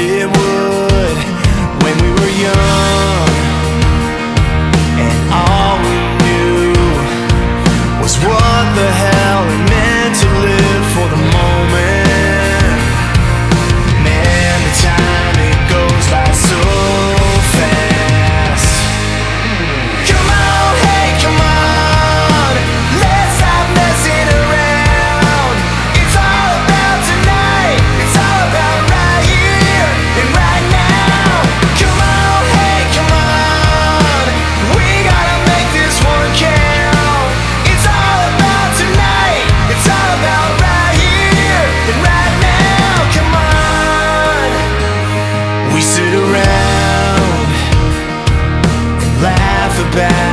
it would when we were young. Bad.